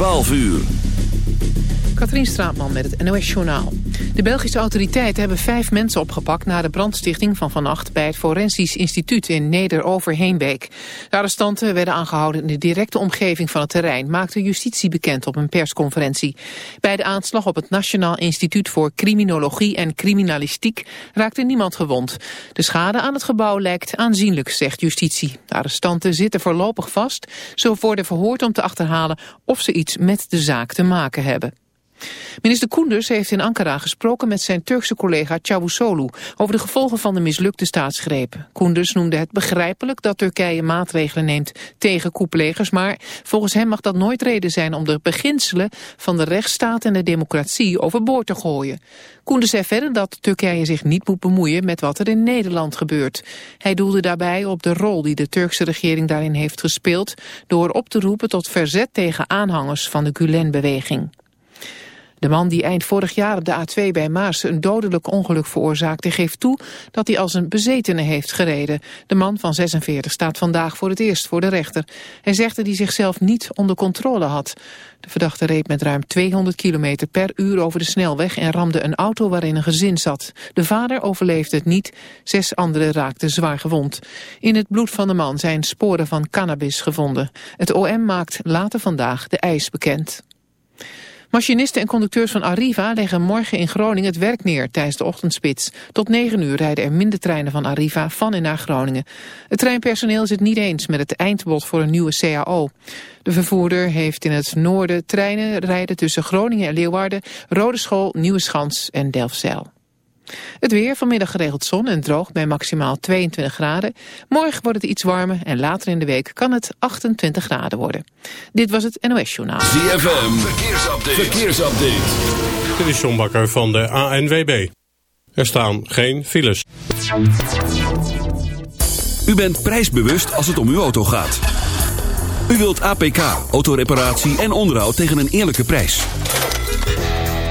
12 uur. Katrien Straatman met het NOS-journaal. De Belgische autoriteiten hebben vijf mensen opgepakt... na de brandstichting van vannacht bij het Forensisch Instituut in Neder-Overheenbeek. De arrestanten werden aangehouden in de directe omgeving van het terrein... maakte justitie bekend op een persconferentie. Bij de aanslag op het Nationaal Instituut voor Criminologie en Criminalistiek... raakte niemand gewond. De schade aan het gebouw lijkt aanzienlijk, zegt justitie. De arrestanten zitten voorlopig vast. Ze worden verhoord om te achterhalen of ze iets met de zaak te maken hebben. Minister Koenders heeft in Ankara gesproken met zijn Turkse collega Çavuşoğlu over de gevolgen van de mislukte staatsgreep. Koenders noemde het begrijpelijk dat Turkije maatregelen neemt tegen koeplegers, maar volgens hem mag dat nooit reden zijn om de beginselen van de rechtsstaat en de democratie overboord te gooien. Koenders zei verder dat Turkije zich niet moet bemoeien met wat er in Nederland gebeurt. Hij doelde daarbij op de rol die de Turkse regering daarin heeft gespeeld door op te roepen tot verzet tegen aanhangers van de Gulen-beweging. De man die eind vorig jaar op de A2 bij Maas een dodelijk ongeluk veroorzaakte... geeft toe dat hij als een bezetene heeft gereden. De man van 46 staat vandaag voor het eerst voor de rechter. Hij zegt dat hij zichzelf niet onder controle had. De verdachte reed met ruim 200 km per uur over de snelweg... en ramde een auto waarin een gezin zat. De vader overleefde het niet, zes anderen raakten zwaar gewond. In het bloed van de man zijn sporen van cannabis gevonden. Het OM maakt later vandaag de eis bekend. Machinisten en conducteurs van Arriva leggen morgen in Groningen het werk neer tijdens de ochtendspits. Tot 9 uur rijden er minder treinen van Arriva van en naar Groningen. Het treinpersoneel is het niet eens met het eindbod voor een nieuwe CAO. De vervoerder heeft in het noorden treinen rijden tussen Groningen en Leeuwarden, Rodeschool, Nieuwe Schans en Delfzijl. Het weer, vanmiddag geregeld zon en droog bij maximaal 22 graden. Morgen wordt het iets warmer en later in de week kan het 28 graden worden. Dit was het NOS Journaal. ZFM, verkeersupdate. verkeersupdate. Dit is John Bakker van de ANWB. Er staan geen files. U bent prijsbewust als het om uw auto gaat. U wilt APK, autoreparatie en onderhoud tegen een eerlijke prijs.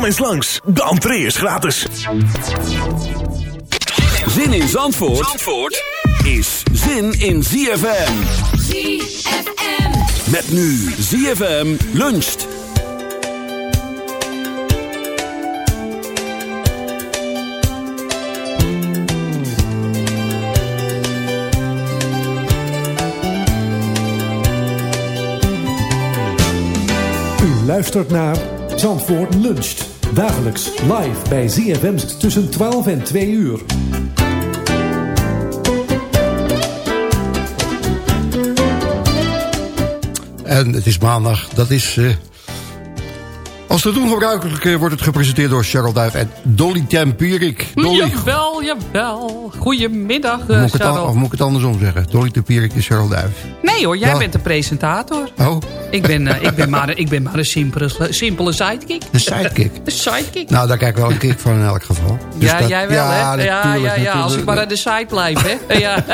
Kom eens langs, de entree is gratis. Zin in Zandvoort, Zandvoort is zin in ZFM. ZFM. Met nu ZFM luncht. U luistert naar Zandvoort Luncht. Dagelijks live bij ZFM tussen 12 en 2 uur. En het is maandag, dat is... eh, als te doen gebruikelijk eh, wordt het gepresenteerd door Cheryl Duif en Dolly Tempierik. Dolly, Jawel, jawel. Goedemiddag, of uh, moet, ik het al- Charles. of moet ik het andersom zeggen? Dolly Tempierik en Cheryl Duif. Nee hoor, jij Ja. bent de presentator. Oh, Ik ben, eh, ik ben maar, ik ben maar een simpele, simpele sidekick. de sidekick. Een sidekick. Nou, daar kijk ik wel een kick van in elk geval. Dus ja, dat- jij wel, hè? Ja, ja, ja, als ik maar aan de side blijf, hè? ja.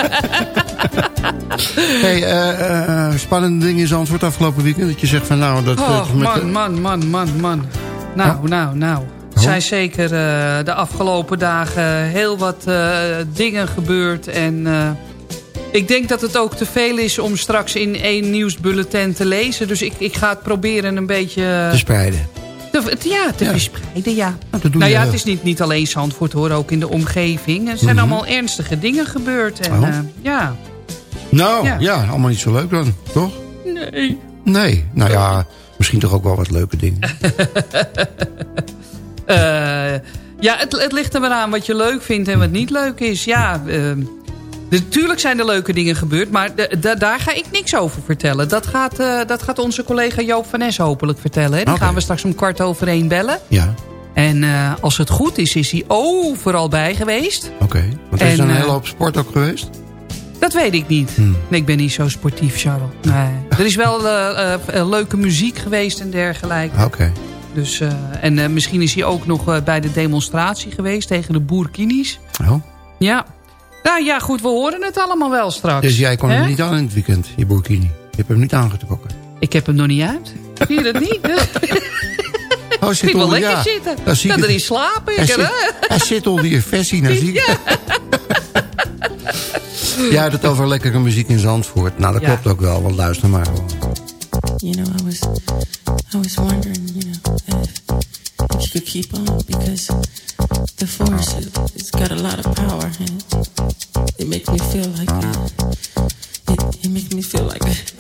Hey, eh, eh, spannende dingen in Zandvoort afgelopen weekend. Dat je zegt van nou... Dat, Oh, met man, man, man, man, man. Nou, nou, nou. Er zijn zeker de afgelopen dagen heel wat dingen gebeurd. En Ik denk dat het ook te veel is om straks in één nieuwsbulletin te lezen. Dus ik, ik ga het proberen een beetje... Te spreiden. Te, ja, te verspreiden, ja. Nou, dat doe nou ja, het is niet, niet alleen Zandvoort hoor, ook in de omgeving. Er zijn Mhm. allemaal ernstige dingen gebeurd. En, Oh. eh, ja. Nou, ja. Ja. allemaal niet zo leuk dan, toch? Nee. Nee, nou ja, misschien toch ook wel wat leuke dingen. Eh, ja, het, het ligt er maar aan wat je leuk vindt en wat niet leuk is. Ja, eh, natuurlijk zijn er leuke dingen gebeurd, maar daar ga ik niks over vertellen. Dat gaat, eh, dat gaat onze collega Joop van Nes hopelijk vertellen. Hè? Die Oké. gaan we straks om kwart over één bellen. Ja, En eh, als het goed is, is hij overal bij geweest. oké. Want er is En, een eh, hele hoop sport ook geweest. Dat weet ik niet. Hmm. Nee, ik ben niet zo sportief, Charles. Nee. Er is wel leuke muziek geweest en dergelijke. Oké. Dus, en misschien is hij ook nog bij de demonstratie geweest tegen de boerkinis. Oh. Ja. Nou ja, goed, we horen het allemaal wel straks. Dus jij kon Hè? hem niet aan in het weekend, je burkini. Je hebt hem niet aangetrokken. Ik heb hem nog niet uit. Zie je dat niet? Oh, Ik vind wel lekker ja. zitten. Daar zie ik Kan het. erin slapen, Hij zit, hè? hij zit onder je versie, nou zie ik. Ja, het over lekkere muziek in Zandvoort. Nou, dat Ja. klopt ook wel, want luister maar. gewoon. You know, I was, I was wondering, you know, if, you could keep on because the force it, it's got a lot of power and it, it makes me feel like it, it makes me feel like Just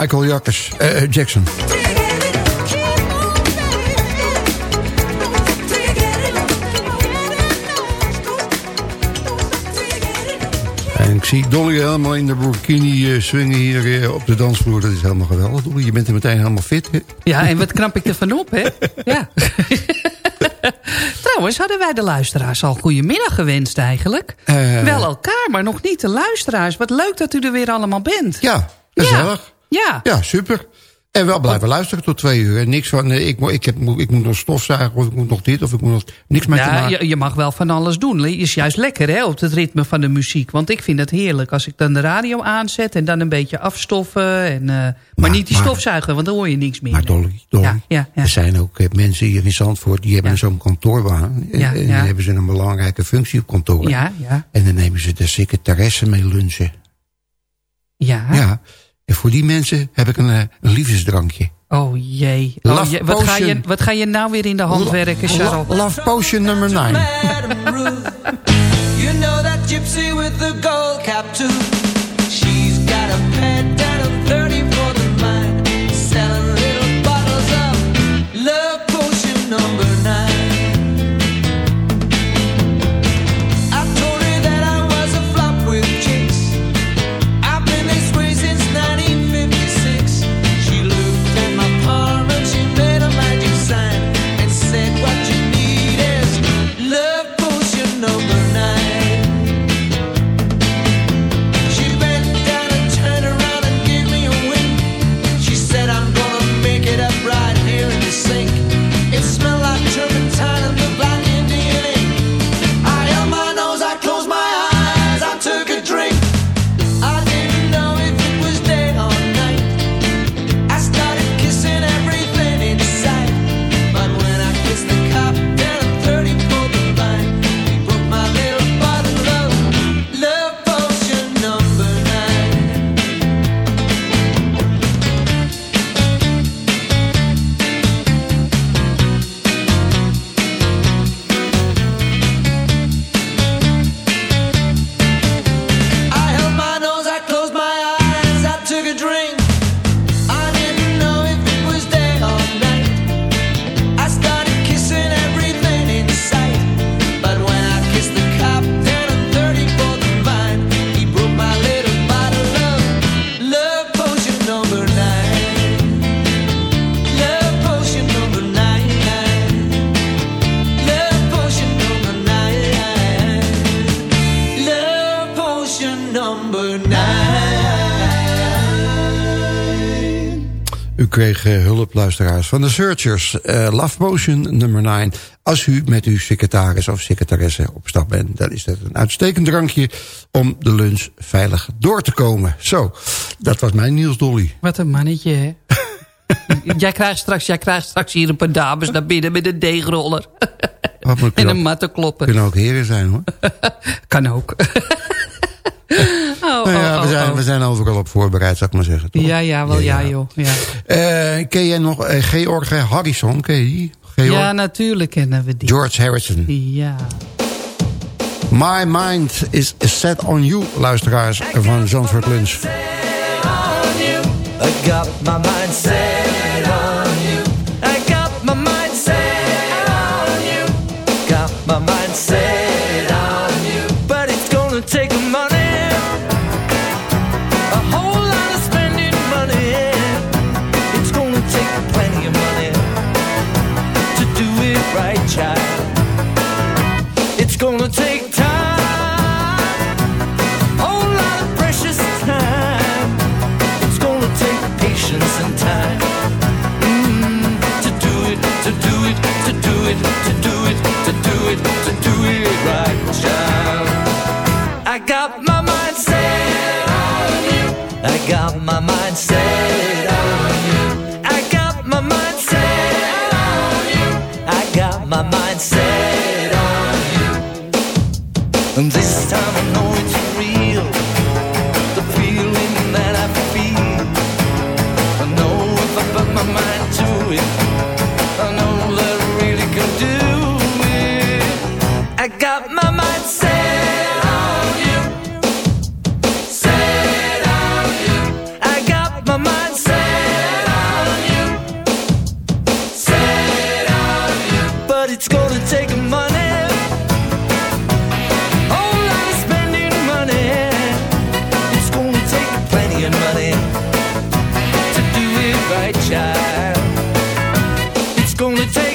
Michael Jackers, eh, Jackson. En ik zie Dolly helemaal in de burkini eh, swingen hier eh, op de dansvloer. Dat is helemaal geweldig, Dolly. Je bent er meteen helemaal fit. hè? Ja, en wat knap ik ervan op, hè? Ja. Trouwens, hadden wij de luisteraars al goedemiddag gewenst eigenlijk? Eh. Wel elkaar, maar nog niet de luisteraars. Wat leuk dat u er weer allemaal bent. Ja, gezellig. Ja. Ja, super. En wel blijven luisteren tot twee uur. En niks van, nee, ik, moet- ik, heb, ik moet nog stofzuigen, of ik moet nog dit, of ik moet nog... Niks met te Ja, maken. je, je mag wel van alles doen. Het is juist lekker hè, op het ritme van de muziek. Want ik vind het heerlijk als ik dan de radio aanzet... en dan een beetje afstoffen. En, eh, maar, Maar- niet die stofzuigen, want dan hoor je niks meer. Maar Dolly, Dolly Ja, ja, ja. er zijn ook eh, mensen hier in Zandvoort... die hebben Ja. zo'n kantoorbaan. En, Ja, en ja. dan hebben ze een belangrijke functie op kantoor. Ja, ja, En dan nemen ze de secretaresse mee lunchen. ja. Ja. En voor die mensen heb ik een, eh, een liefdesdrankje. Oh jee. Oh, Love jee. Wat, ga je, potion. wat ga je nou weer in de hand werken, Charles? Lo- Love Potion nummer 9. Madam Ruth. You know that gypsy with the gold cap too. Van de Searchers. eh, Love Potion nummer 9. Als u met uw secretaris of secretaresse op stap bent... dan is dat een uitstekend drankje om de lunch veilig door te komen. Zo, dat was mijn Niels Dolly. Wat een mannetje, hè? jij, krijgt straks, jij krijgt straks hier een paar dames naar binnen met een deegroller. En ook- een mattenkloppen. kunnen ook heren zijn, hoor. Kan ook. oh, Nou ja, oh, we, zijn, overal op voorbereid, zou ik maar zeggen. toch? Ja, ja, wel ja, joh. Ja. Eh, ken jij nog eh, Georg Harrison? Ken je die? Georg? ja, natuurlijk kennen we die. George Harrison. Ja. My mind is set on you, luisteraars van Zandvoort Lunch. I got my mind got my mind gonna take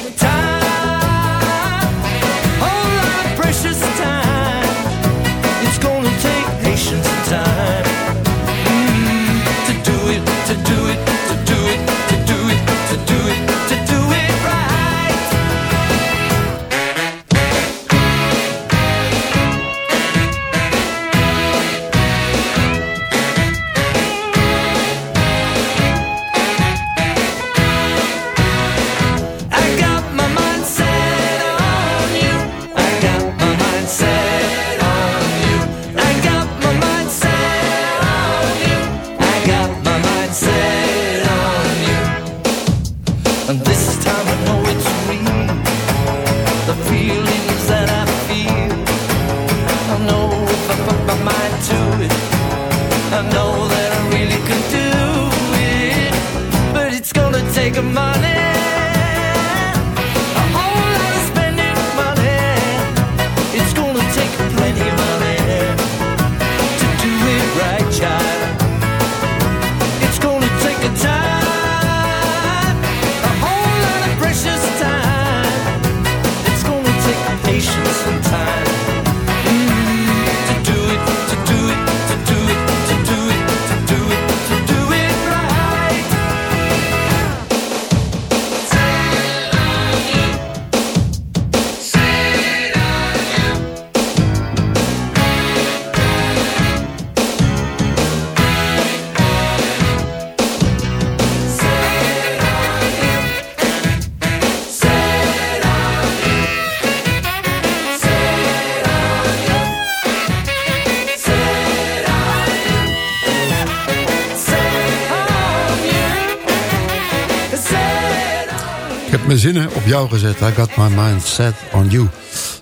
heb mijn zinnen op jou gezet. I got my mind set on you.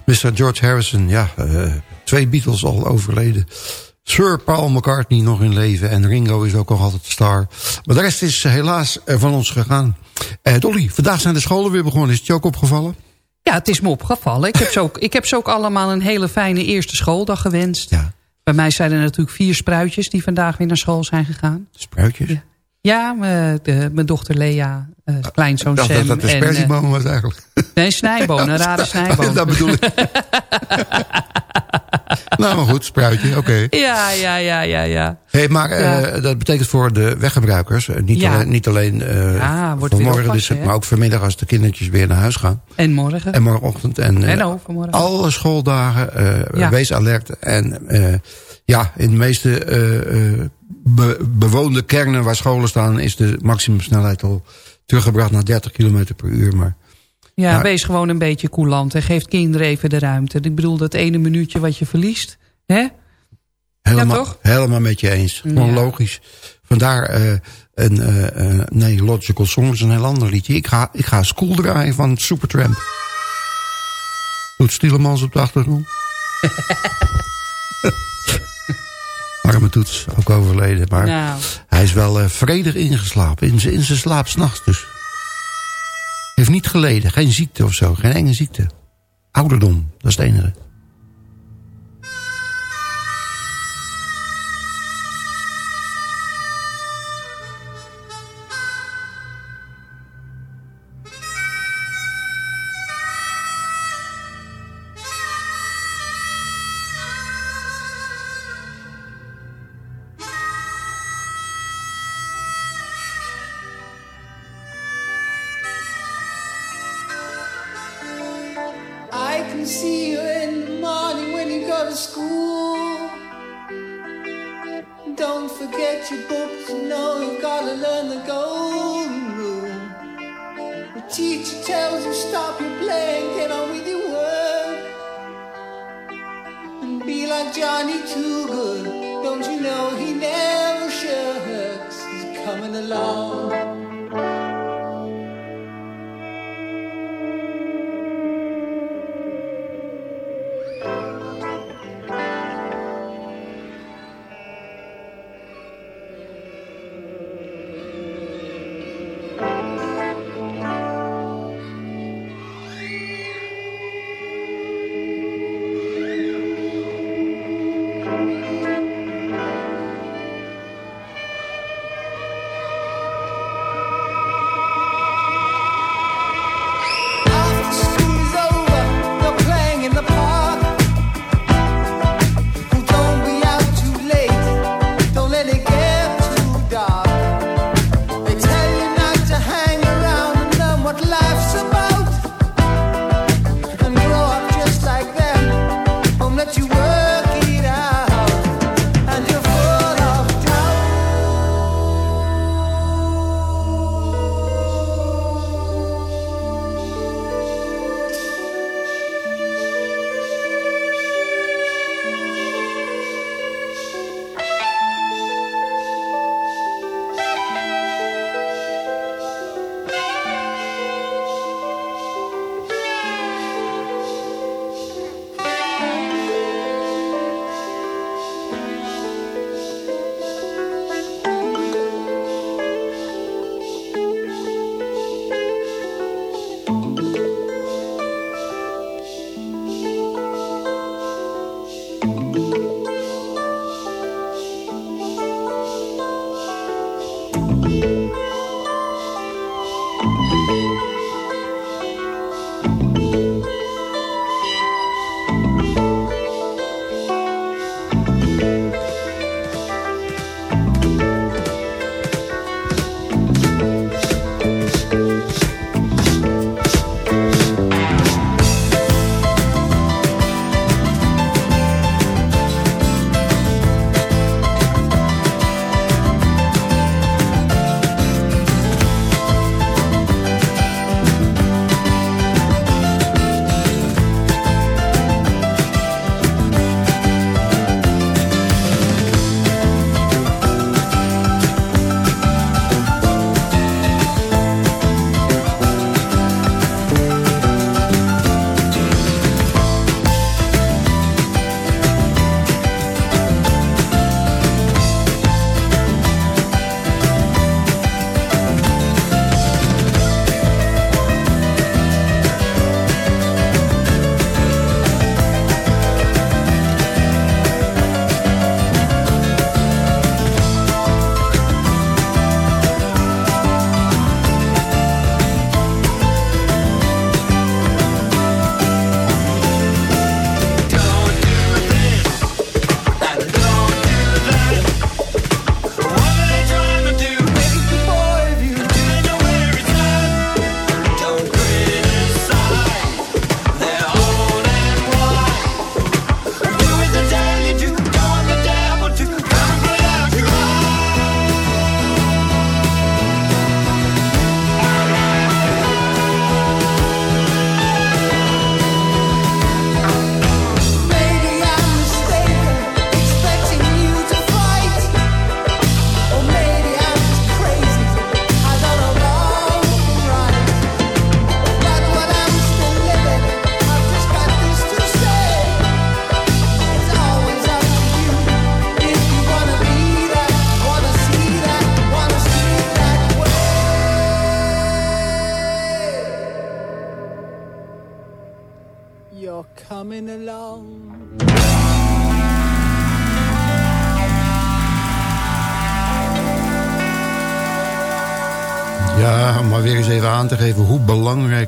Mr. George Harrison, ja, eh, twee Beatles al overleden. Sir Paul McCartney nog in leven. En Ringo is ook nog altijd de star. Maar de rest is helaas eh, van ons gegaan. Eh, Dolly, vandaag zijn de scholen weer begonnen. Is het je ook opgevallen? Ja, het is me opgevallen. Ik heb ze ook, ik heb ze ook allemaal een hele fijne eerste schooldag gewenst. Ja. Bij mij zijn er natuurlijk vier spruitjes die vandaag weer naar school zijn gegaan. Spruitjes? Ja. Ja, mijn, de, mijn dochter Lea, eh kleinzoon Ik dacht Sam. dat dat de en, eh, sperzieboom was eigenlijk. nee, snijbonen, rare snijbonen. dat bedoel ik. nou, maar goed, spruitje, oké. Ja, ja, ja, ja, ja. Hey, maar eh, dat betekent voor de weggebruikers... eh, niet Ja. alleen, niet alleen eh, Ja, vanmorgen, dus, maar ook vanmiddag als de kindertjes weer naar huis gaan. En morgen. En morgenochtend. En, eh, En overmorgen. Alle schooldagen, eh, wees alert. En eh, ja, in de meeste eh, eh, be- bewoonde kernen waar scholen staan... is de maximumsnelheid al teruggebracht naar 30 km per uur. Maar Ja, Maar- wees gewoon een beetje coulant en geef kinderen even de ruimte. Ik bedoel, dat ene minuutje wat je verliest. Hè? helemaal, toch? helemaal met je eens. Gewoon Ja. logisch. Vandaar eh, een... eh, eh, nee, Logical Song is een heel ander liedje. Ik ga, ik ga School draaien van Supertramp. Doet Stielemans op de achtergrond. Arme toets, ook overleden. Maar Nou, hij is wel eh, vredig ingeslapen. In zijn in slaap s'nachts dus. Heeft niet geleden. Geen ziekte of zo. Geen enge ziekte. Ouderdom, dat is het enige. Forget your books, you know. You gotta learn the golden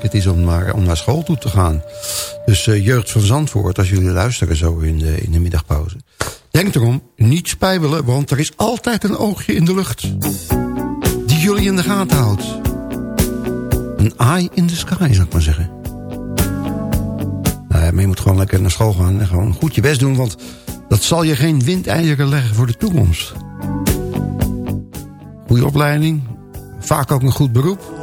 het is om naar, om naar school toe te gaan. Dus eh, jeugd van Zandvoort, als jullie luisteren zo in de, in de middagpauze. Denk erom, niet spijbelen, want er is altijd een oogje in de lucht. Die jullie in de gaten houdt. Een eye in the sky, zou ik maar zeggen. Nou ja, maar je moet gewoon lekker naar school gaan en gewoon goed je best doen. Want dat zal je geen windeieren leggen voor de toekomst. Goede opleiding. Vaak ook een goed beroep.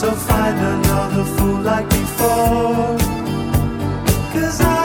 So find another fool like before. Cause I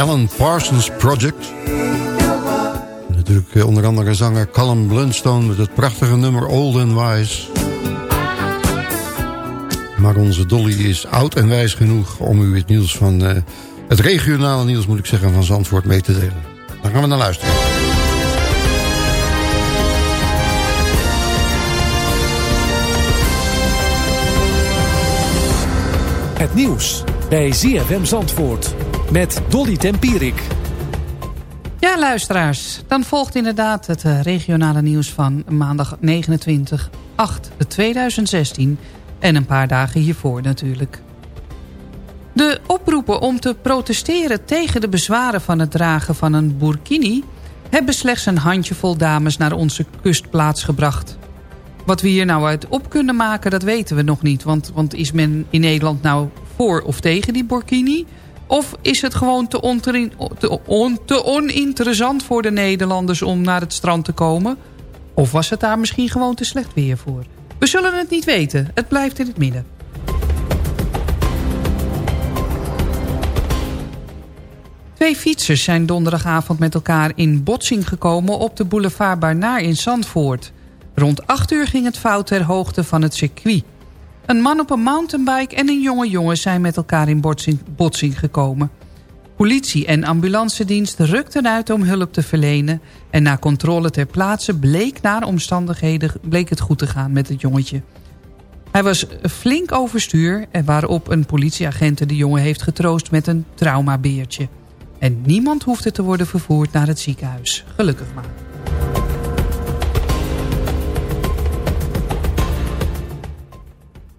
Alan Parsons Project. Natuurlijk eh, onder andere zanger Callum Blunstone... met het prachtige nummer Old and Wise. Maar onze Dolly is oud en wijs genoeg... om u het nieuws van... eh, het regionale nieuws, moet ik zeggen, van Zandvoort mee te delen. Daar gaan we naar luisteren. Het nieuws bij ZFM Zandvoort met Dolly Tempierik. Ja, luisteraars. Dan volgt inderdaad het eh, regionale nieuws van maandag 29 8 2016. En een paar dagen hiervoor natuurlijk. De oproepen om te protesteren tegen de bezwaren van het dragen van een burkini... hebben slechts een handjevol dames naar onze kustplaats gebracht. Wat we hier nou uit op kunnen maken, dat weten we nog niet. Want, want is men in Nederland nou voor of tegen die burkini... Of is het gewoon te, oninteressant voor de Nederlanders om naar het strand te komen? Of was het daar misschien gewoon te slecht weer voor? We zullen het niet weten. Het blijft in het midden. Twee fietsers zijn donderdagavond met elkaar in botsing gekomen op de boulevard Barnaar in Zandvoort. Rond 8 uur ging het fout ter hoogte van het circuit. Een man op een mountainbike en een jonge jongen zijn met elkaar in botsing, gekomen. Politie en ambulancedienst rukten uit om hulp te verlenen... en na controle ter plaatse bleek naar omstandigheden bleek het goed te gaan met het jongetje. Hij was flink overstuur en waarop een politieagent de jongen heeft getroost met een traumabeertje. En niemand hoefde te worden vervoerd naar het ziekenhuis. Gelukkig maar.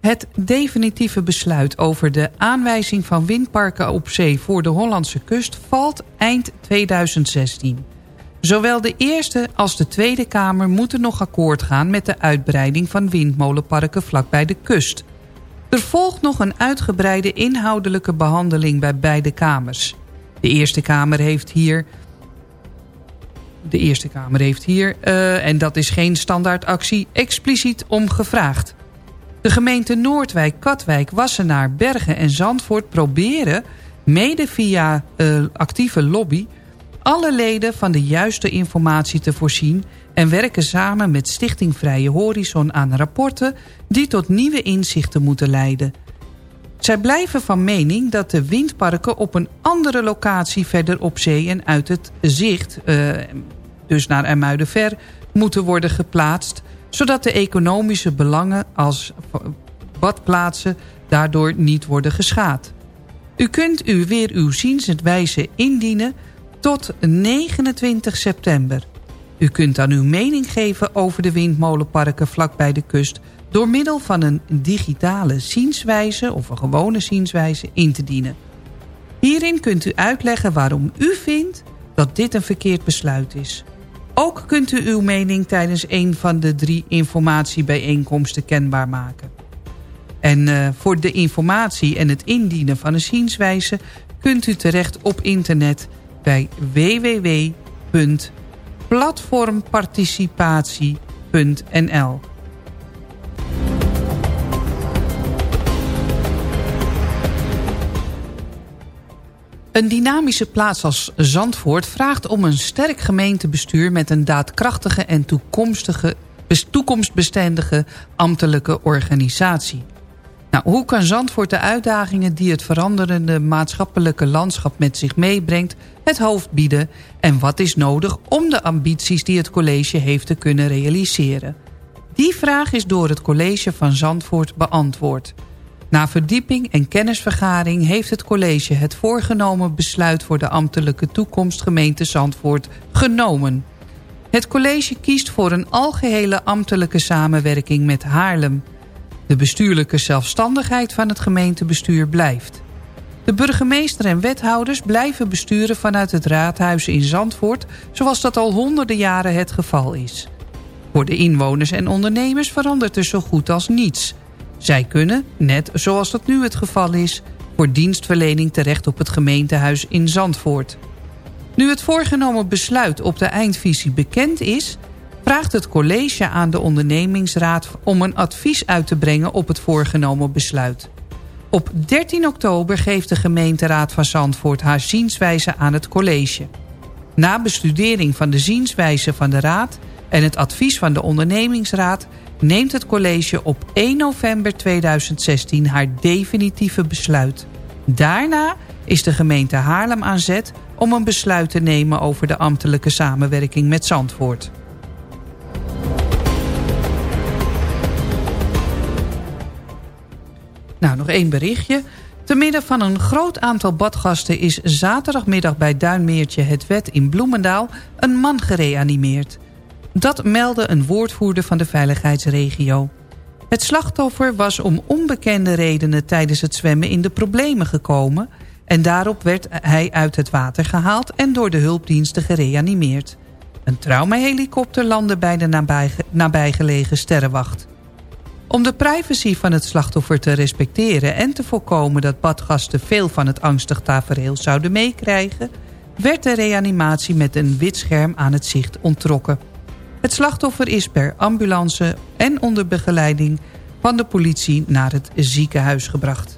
Het definitieve besluit over de aanwijzing van windparken op zee voor de Hollandse kust valt eind 2016. Zowel de Eerste als de Tweede Kamer moeten nog akkoord gaan met de uitbreiding van windmolenparken vlakbij de kust. Er volgt nog een uitgebreide inhoudelijke behandeling bij beide kamers. De Eerste Kamer heeft hier... De Eerste Kamer heeft hier, uh, en dat is geen standaardactie, expliciet om gevraagd. De gemeente Noordwijk, Katwijk, Wassenaar, Bergen en Zandvoort proberen... mede via uh, actieve lobby alle leden van de juiste informatie te voorzien... en werken samen met Stichting Vrije Horizon aan rapporten... die tot nieuwe inzichten moeten leiden. Zij blijven van mening dat de windparken op een andere locatie... verder op zee en uit het zicht, uh, dus naar Ermuidenver... moeten worden geplaatst zodat de economische belangen als badplaatsen daardoor niet worden geschaad. U kunt u weer uw zienswijze indienen tot 29 september. U kunt dan uw mening geven over de windmolenparken vlakbij de kust... door middel van een digitale zienswijze of een gewone zienswijze in te dienen. Hierin kunt u uitleggen waarom u vindt dat dit een verkeerd besluit is. Ook kunt u uw mening tijdens een van de drie informatiebijeenkomsten kenbaar maken. En uh, voor de informatie en het indienen van een zienswijze... kunt u terecht op internet bij www.platformparticipatie.nl Een dynamische plaats als Zandvoort vraagt om een sterk gemeentebestuur... met een daadkrachtige en toekomstbestendige ambtelijke organisatie. Nou, hoe kan Zandvoort de uitdagingen die het veranderende maatschappelijke landschap met zich meebrengt... het hoofd bieden en wat is nodig om de ambities die het college heeft te kunnen realiseren? Die vraag is door het college van Zandvoort beantwoord... Na verdieping en kennisvergaring heeft het college het voorgenomen besluit voor de ambtelijke toekomst gemeente Zandvoort genomen. Het college kiest voor een algehele ambtelijke samenwerking met Haarlem. De bestuurlijke zelfstandigheid van het gemeentebestuur blijft. De burgemeester en wethouders blijven besturen vanuit het raadhuis in Zandvoort... zoals dat al honderden jaren het geval is. Voor de inwoners en ondernemers verandert er zo goed als niets... Zij kunnen, net zoals dat nu het geval is... voor dienstverlening terecht op het gemeentehuis in Zandvoort. Nu het voorgenomen besluit op de eindvisie bekend is... vraagt het college aan de ondernemingsraad om een advies uit te brengen op het voorgenomen besluit. Op 13 oktober geeft de gemeenteraad van Zandvoort haar zienswijze aan het college. Na bestudering van de zienswijze van de raad en het advies van de ondernemingsraad neemt het college op 1 november 2016 haar definitieve besluit. Daarna is de gemeente Haarlem aan zet om een besluit te nemen over de ambtelijke samenwerking met Zandvoort. Nou, nog één berichtje. Te midden van een groot aantal badgasten is zaterdagmiddag bij Duinmeertje het Wet in Bloemendaal een man gereanimeerd. Dat meldde een woordvoerder van de veiligheidsregio. Het slachtoffer was om onbekende redenen tijdens het zwemmen in de problemen gekomen... en daarop werd hij uit het water gehaald en door de hulpdiensten gereanimeerd. Een traumahelikopter landde bij de nabijgelegen sterrenwacht. Om de privacy van het slachtoffer te respecteren en te voorkomen dat badgasten veel van het angstig tafereel zouden meekrijgen... werd de reanimatie met een wit scherm aan het zicht ontrokken. Het slachtoffer is per ambulance en onder begeleiding van de politie naar het ziekenhuis gebracht.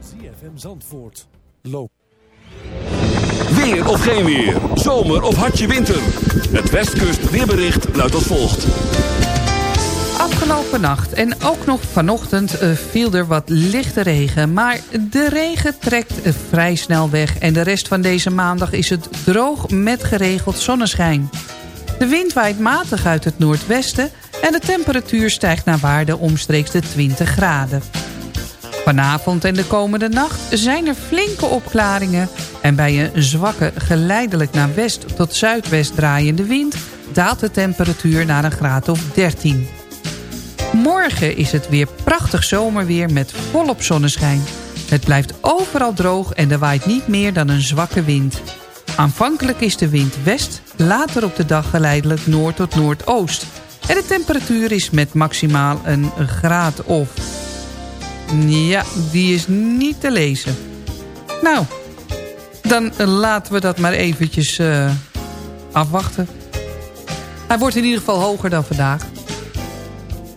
ZFM Zandvoort. Loop. Weer of geen weer. Zomer of hartje winter. Het Westkust weerbericht luidt als volgt. Afgelopen nacht en ook nog vanochtend eh, viel er wat lichte regen. Maar de regen trekt eh, vrij snel weg. En de rest van deze maandag is het droog met geregeld zonneschijn. De wind waait matig uit het noordwesten. En de temperatuur stijgt naar waarde omstreeks de 20 graden. Vanavond en de komende nacht zijn er flinke opklaringen... en bij een zwakke, geleidelijk naar west tot zuidwest draaiende wind... daalt de temperatuur naar een graad of 13. Morgen is het weer prachtig zomerweer met volop zonneschijn. Het blijft overal droog en er waait niet meer dan een zwakke wind. Aanvankelijk is de wind west, later op de dag geleidelijk noord tot noordoost. En de temperatuur is met maximaal een graad of... Ja, die is niet te lezen. Nou, dan laten we dat maar eventjes eh, afwachten. Hij wordt in ieder geval hoger dan vandaag.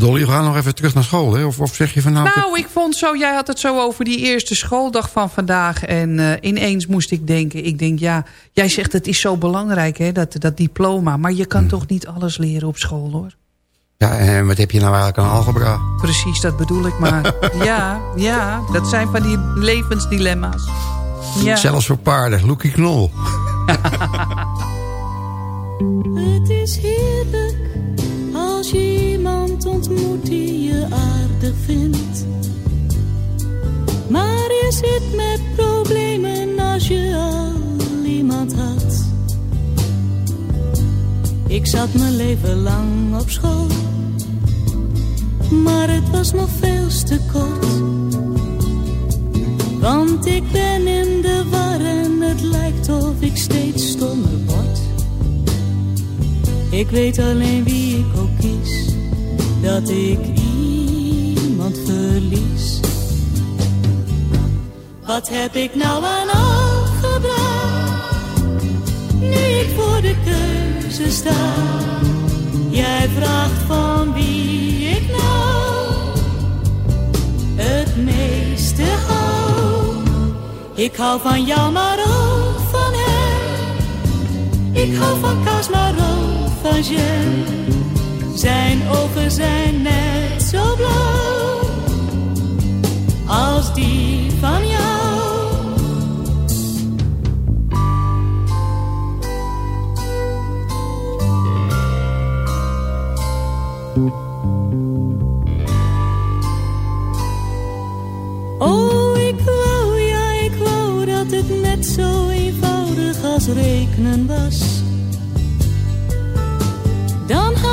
Dolly, we gaan nog even terug naar school, hè? Of, of zeg je van nou... Nou, ik vond zo, jij had het zo over die eerste schooldag van vandaag. En eh, ineens moest ik denken, ik denk ja, jij zegt het is zo belangrijk hè, dat, dat diploma. Maar je kan toch niet alles leren op school hoor. Ja, en wat heb je nou eigenlijk aan algebra? Precies, dat bedoel ik maar. ja, ja, dat zijn van die levensdilemma's. Ja. Zelfs voor paarden, Loekie Knol. Het is heerlijk als je iemand ontmoet die je aardig vindt. Maar je zit met problemen als je al iemand had. Ik zat mijn leven lang op school, maar het was nog veel te kort. Want ik ben in de war en het lijkt of ik steeds stommer word. Ik weet alleen wie ik ook kies, dat ik iemand verlies. Wat heb ik nou aan algebra, nu ik voor de keuze sta? Jij vraagt van wie ik nou het meeste hou. Ik hou van jou, maar ook van hem. Ik hou van kaas, maar ook Zijn ogen zijn net zo blauw als die van jou. Oh, ik wou, ja, ik wou dat het net zo eenvoudig als rekenen was.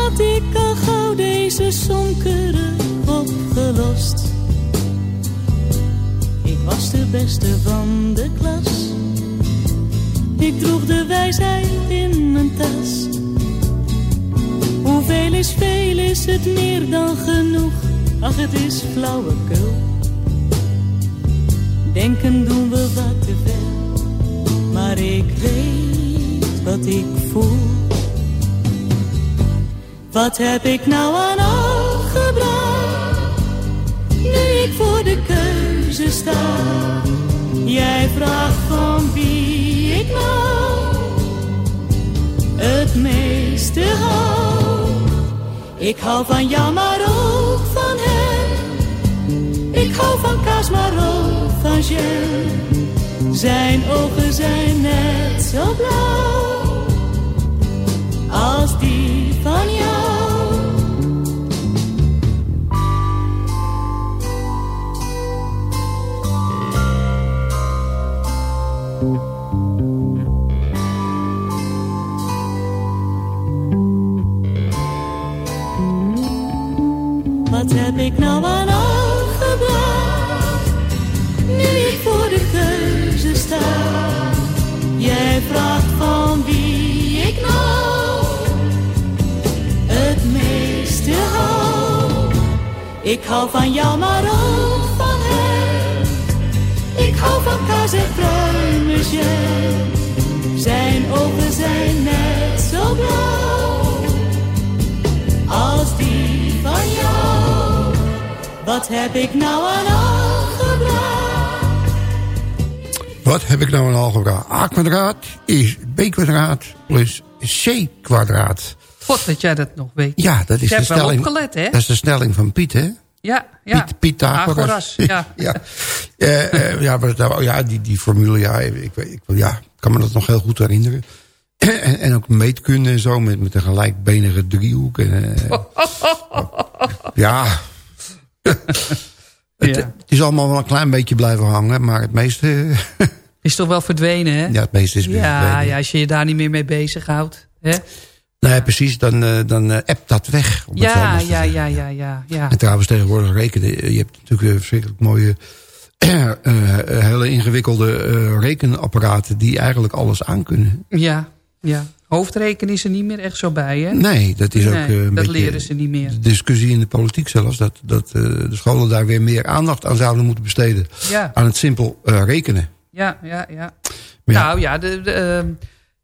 Had ik al gauw deze sonkere opgelost. Ik was de beste van de klas. Ik droeg de wijsheid in mijn tas. Hoeveel is veel, is het meer dan genoeg? Ach, het is flauwekul. Denken doen we wat te ver, maar ik weet wat ik voel. Wat heb ik nou aan algebra, nu ik voor de keuze sta? Jij vraagt van wie ik nou het meeste hou. Ik hou van jou, maar ook van hem. Ik hou van kaas, maar ook van jam. Zijn ogen zijn net zo blauw als die Wat heb ik nou aan algebracht? Nu ik voor de keuze sta. Jij vraagt van wie ik nou het meeste hou. Ik hou van jou, maar ook van hem. als een pruimetje. Zijn ogen zijn net zo blauw Wat heb ik nou aan algebra? Wat heb ik nou een algebra? A kwadraat is B kwadraat plus C kwadraat. God dat jij dat nog weet. Ja, dat is de stelling. opgelet, hè? Dat is de stelling van Piet, hè? Ja, ja. Piet, Pythagoras. Agoras, ja. ja. Eh, eh, ja, maar ja die, die formule, ja, ik, weet- ik, ja, kan me dat nog heel goed herinneren. en, en ook meetkunde en zo, met, met een gelijkbenige driehoek. En, eh, ja. het, het is allemaal wel een klein beetje blijven hangen, maar het meeste, Is toch wel verdwenen, hè? ja, het meeste is ja, verdwenen. ja, als je je daar niet meer mee bezighoudt. Hè? Nee, precies, dan, eh, dan eh, appt dat weg. om Ja, ja, ja, ja, ja, ja. En trouwens tegenwoordig rekenen. Je hebt natuurlijk eh, verschrikkelijk mooie... eh, hele ingewikkelde eh, rekenapparaten die eigenlijk alles aankunnen. Ja, ja. Hoofdrekenen is er niet meer echt zo bij, hè? Nee, dat is ook Nee, eh, een dat leren ze niet meer. de discussie in de politiek zelfs. Dat, dat eh, de scholen daar weer meer aandacht aan zouden moeten besteden. Ja. Aan het simpel eh, rekenen. Ja, ja, ja. Nou ja, de, de, ehm,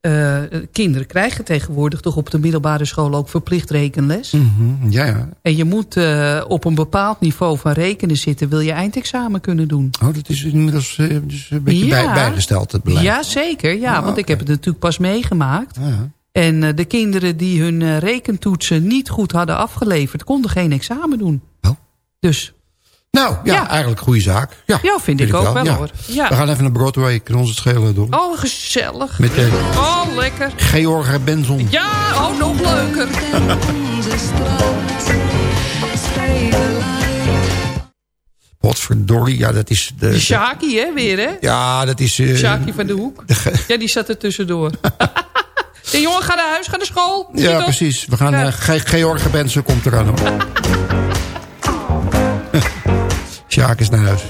eh, kinderen krijgen tegenwoordig toch op de middelbare school ook verplicht rekenles. Mhm, ja, ja. En je moet eh, op een bepaald niveau van rekenen zitten, wil je eindexamen kunnen doen. Oh, dat is inmiddels eh, dus een beetje Ja. bij, bijgesteld, het beleid. Ja, zeker. Ja, Ah, want ik heb het natuurlijk pas meegemaakt. Ja. En eh, de kinderen die hun eh, rekentoetsen niet goed hadden afgeleverd, konden geen examen doen. Oh. Dus, Nou, ja, Ja. eigenlijk goede zaak. Ja, ja, vind, ik ook wel, hoor. Ja. We gaan even naar Broadway, kan ons het schelen, door. Oh, gezellig. Met eh, Oh, lekker. Georg Benson. Ja, oh, nog leuker. Potverdorie, ja, dat is... De, de- Shaki, hè, weer, hè? ja, dat is... eh, Shaki van de Hoek. Ja, die zat er tussendoor. de jongen, ga naar huis, ga naar school. Ja, precies. We gaan... Ja. eh, Ge Georg Benson komt eraan, hoor. Sjaak is naar huis.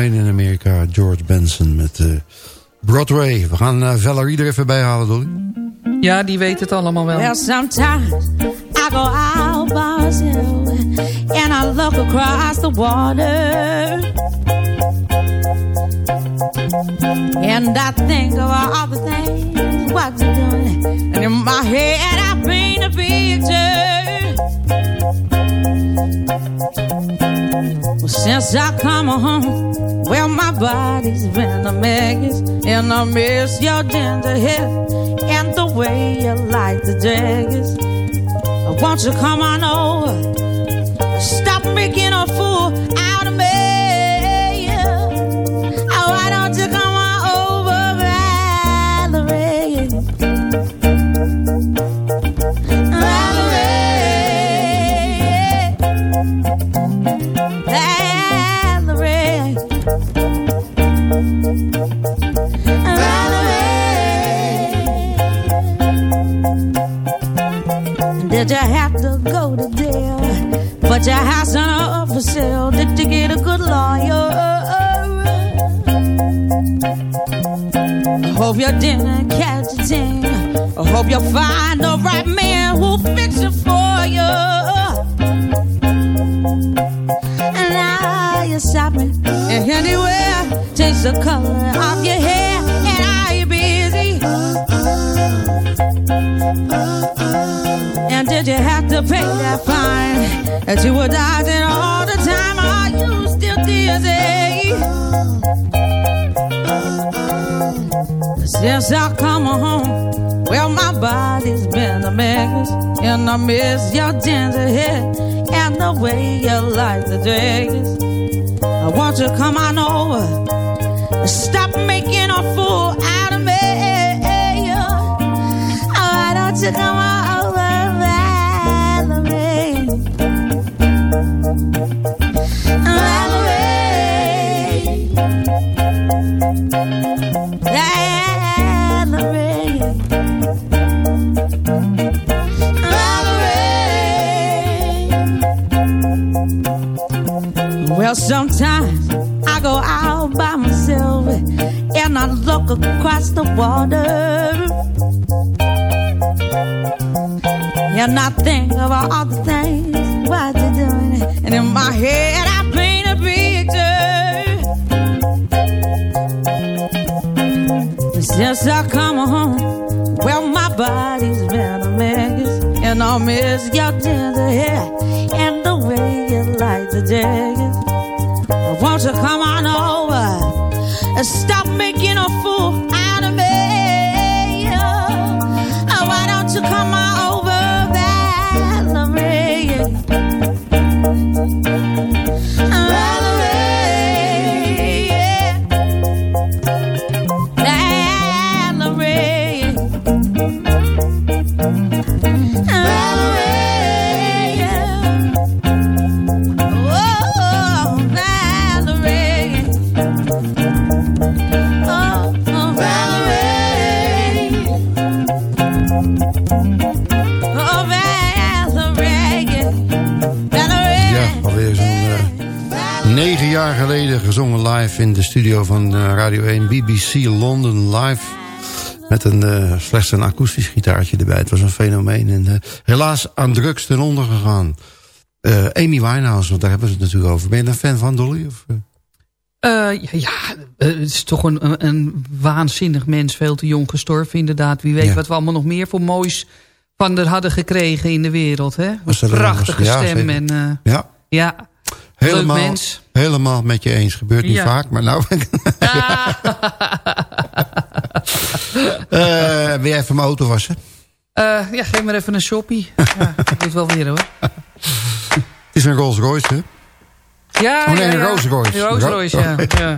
Fenomeen in Amerika, George Benson met eh, Broadway. We gaan uh, Valerie er even bij halen, Dolly. Ja, die weet het allemaal wel. Well, sometimes I go out by myself and I look across the water. And I think of all the things what you're doing. And in my head I paint a picture. Well, since I come home, well, my body's been a mess. And I miss your ginger hair and the way you like the daggers. Won't you come on over? Stop making a fool out of me. Did you have to go to jail? But your house on up for sale. Did you get a good lawyer? I hope you didn't catch a thing. I hope you'll find the right man who'll fix it for you. And now you're shopping and anywhere. Change the color of your hair. And are you busy? Did you have to pay that fine that you were dodging all the time? Are you still dizzy? Since I come home, well, my body's been a mess. And I miss your ginger hair and the way you like the dress. I want you to come on over. Stop Well, sometimes I go out by myself and I look across the water. And I think about all the things what you're doing. It and in my head, I paint a picture. Since I come home, well, my body's been a mess. And I miss your ginger hair and daggers. Won't you come on over and stop making a fool geleden gezongen live in de studio van eh, Radio 1 BBC London Live. Met een, eh, slechts een akoestisch gitaartje erbij. Het was een fenomeen. En eh, helaas aan drugs ten onder gegaan. Eh, Amy Winehouse, want daar hebben ze het natuurlijk over. Ben je een fan van, Dolly? Of, ja, ja, het is toch een, een, waanzinnig mens. Veel te jong gestorven inderdaad. Wie weet Ja. wat we allemaal nog meer voor moois van haar hadden gekregen in de wereld. Hè? Een prachtige ja, stem. zeker. En, Ja. ja, Helemaal, leuk mens. Helemaal met je eens. Gebeurt niet Ja. vaak, maar nou... Eh, wil jij even mijn auto wassen? Eh, ja, geef maar even een shoppie. ja, ik doe wel weer hoor. Het is een Rolls Royce, hè? Ja, Oh, nee, ja, een. Rolls Royce. Een Rolls Royce, ja. Ro- ja.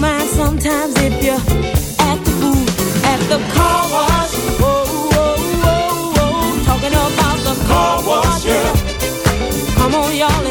sometimes if you're at the booth, at the car wash. Talking about the car wash, yeah. Come on, y'all,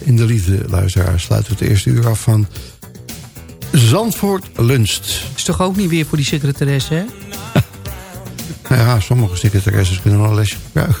In de liefde, luisteraar. Sluiten we het eerste uur af van Zandvoort Lunst. Is toch ook niet weer voor die secretaresse, hè? Nou ja, sommige secretaresses kunnen wel een lesje gebruiken.